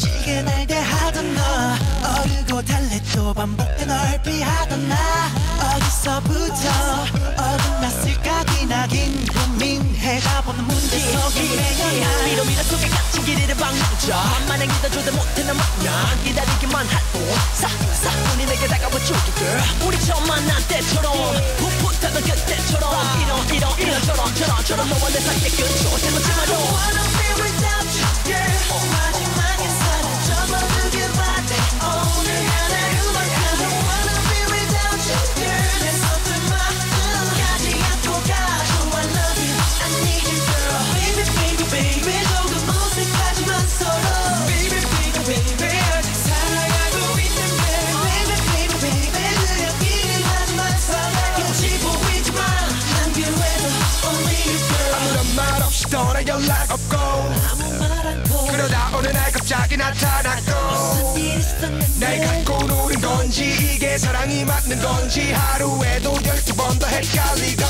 거칠게 날 대하던 너. 어르고 달래도 반복해 널 피하던 나. 어디서부터 어긋났을까 기나긴 고민해가 보는 문제 속에 매여야 미로 미로 속에 갇힌 길이를 방망쳐. 만에 기다줘도 못해 난 만나 기다리기만 할뿐 사사뿐이 내게 다가와 줄게 girl. 우리 처음 만난 때처럼 풋풋하던 그때처럼 이런 이런 이런 저런 저런 저런 너와 내 사이의 끝 떠나 연락 없고 그러다 어느 날 갑자기 나타났고 날 갖고 노는 건지 이게 사랑이 맞는 건지 하루에도 열두 번 더 헷갈리고.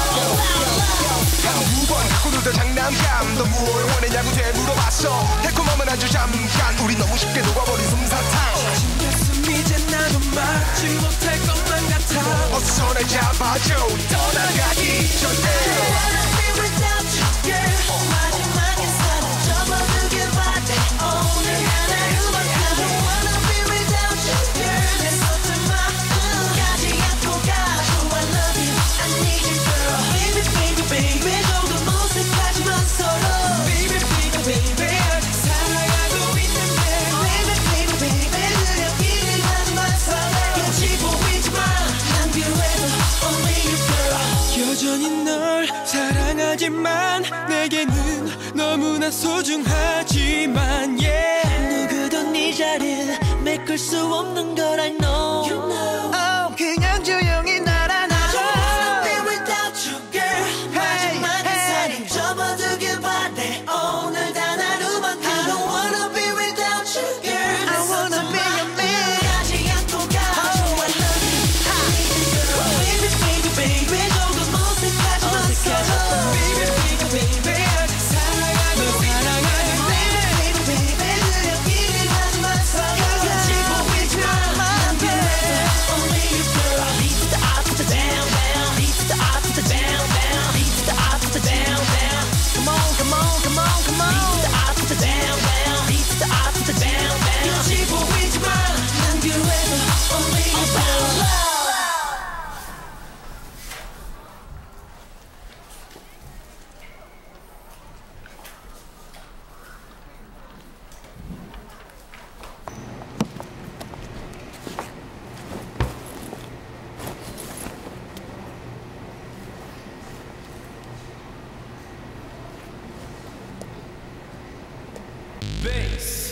한두번 갖고 놀던 장난감 너 무얼 원했냐고 되 물어봤어. 달콤함은 아주 잠깐 우리 너무 쉽게 녹아버린 솜사탕. 이제 나도 막지 못할 것만 같아. 어서 날 잡아줘. 떠나가기 전에 여전히 널 사랑하지만 내게는 너무나 소중하지만 yeah. 누구도 네 자리를 메꿀 수 없는 걸 I know Bass.